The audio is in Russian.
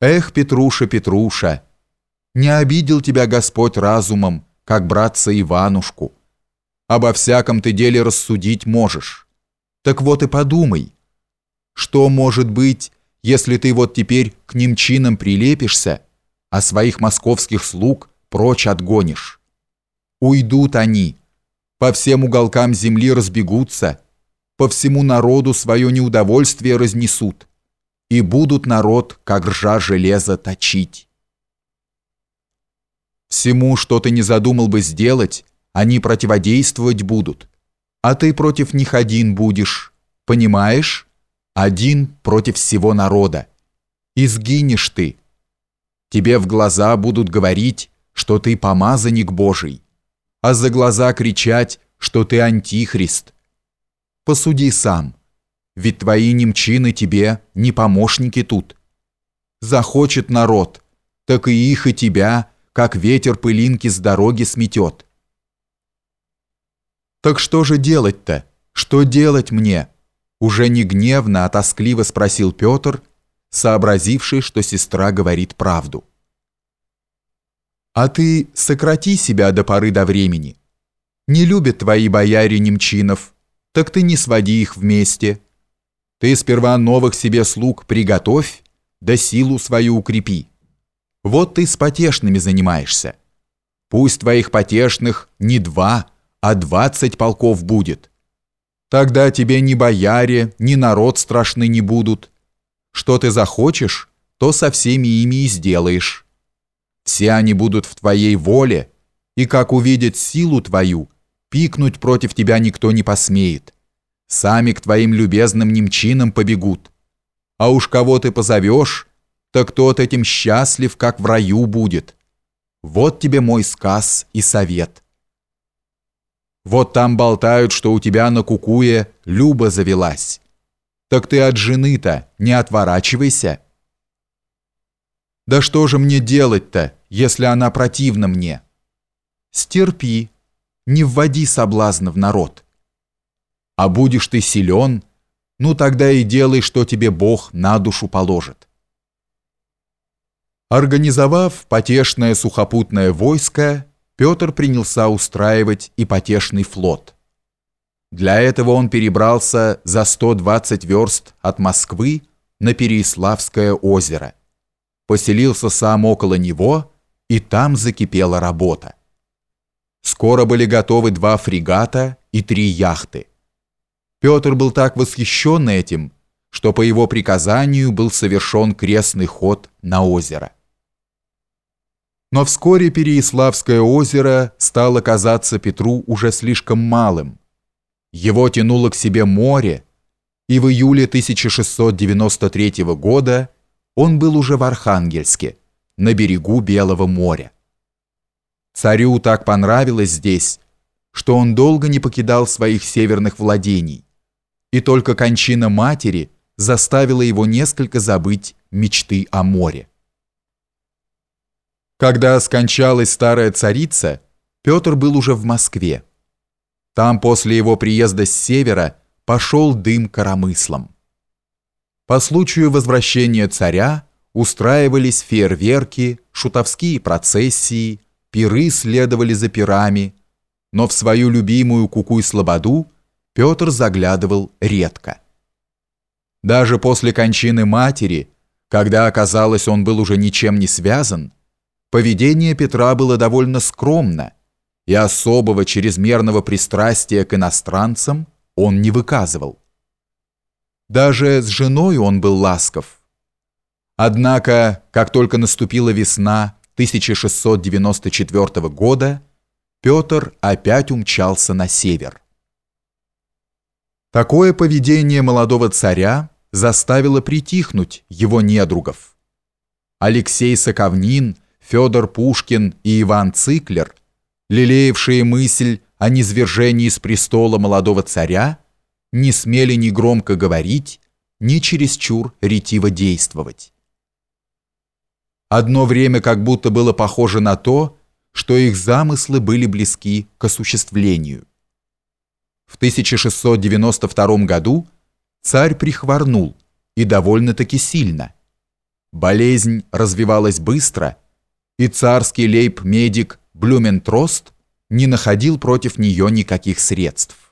Эх, Петруша, Петруша, не обидел тебя Господь разумом, как братца Иванушку. Обо всяком ты деле рассудить можешь. Так вот и подумай, что может быть, если ты вот теперь к немчинам прилепишься, а своих московских слуг прочь отгонишь. Уйдут они, по всем уголкам земли разбегутся, по всему народу свое неудовольствие разнесут, и будут народ, как ржа железа, точить. Всему, что ты не задумал бы сделать, они противодействовать будут, а ты против них один будешь, понимаешь? Один против всего народа. И сгинешь ты. Тебе в глаза будут говорить, что ты помазанник Божий, а за глаза кричать, что ты антихрист. Посуди сам, ведь твои немчины тебе не помощники тут. Захочет народ, так и их, и тебя, как ветер пылинки с дороги сметет. Так что же делать-то? Что делать мне? Уже не гневно, а тоскливо спросил Петр, сообразивший, что сестра говорит правду. «А ты сократи себя до поры до времени. Не любят твои бояре немчинов, так ты не своди их вместе. Ты сперва новых себе слуг приготовь, да силу свою укрепи. Вот ты с потешными занимаешься. Пусть твоих потешных не два, а двадцать полков будет. Тогда тебе ни бояре, ни народ страшны не будут. Что ты захочешь, то со всеми ими и сделаешь. Все они будут в твоей воле, и как увидят силу твою, пикнуть против тебя никто не посмеет. Сами к твоим любезным немчинам побегут. А уж кого ты позовешь, так тот этим счастлив, как в раю будет. Вот тебе мой сказ и совет. Вот там болтают, что у тебя на кукуе Люба завелась. Так ты от жены-то не отворачивайся. Да что же мне делать-то, если она противна мне? Стерпи, не вводи соблазна в народ. А будешь ты силен, ну тогда и делай, что тебе Бог на душу положит. Организовав потешное сухопутное войско, Петр принялся устраивать ипотешный флот. Для этого он перебрался за 120 верст от Москвы на Переяславское озеро. Поселился сам около него, и там закипела работа. Скоро были готовы два фрегата и три яхты. Петр был так восхищен этим, что по его приказанию был совершен крестный ход на озеро. Но вскоре Переяславское озеро стало казаться Петру уже слишком малым. Его тянуло к себе море, и в июле 1693 года он был уже в Архангельске, на берегу Белого моря. Царю так понравилось здесь, что он долго не покидал своих северных владений, и только кончина матери заставила его несколько забыть мечты о море. Когда скончалась старая царица, Петр был уже в Москве. Там после его приезда с севера пошел дым коромыслом. По случаю возвращения царя устраивались фейерверки, шутовские процессии, пиры следовали за пирами, но в свою любимую кукуй-слободу Петр заглядывал редко. Даже после кончины матери, когда оказалось он был уже ничем не связан, Поведение Петра было довольно скромно, и особого чрезмерного пристрастия к иностранцам он не выказывал. Даже с женой он был ласков. Однако, как только наступила весна 1694 года, Петр опять умчался на север. Такое поведение молодого царя заставило притихнуть его недругов. Алексей Соковнин – Федор Пушкин и Иван Циклер, лелеявшие мысль о низвержении с престола молодого царя, не смели ни громко говорить, ни чересчур ретиво действовать. Одно время как будто было похоже на то, что их замыслы были близки к осуществлению. В 1692 году царь прихворнул, и довольно-таки сильно – Болезнь развивалась быстро, и царский лейб-медик Блюментрост не находил против нее никаких средств.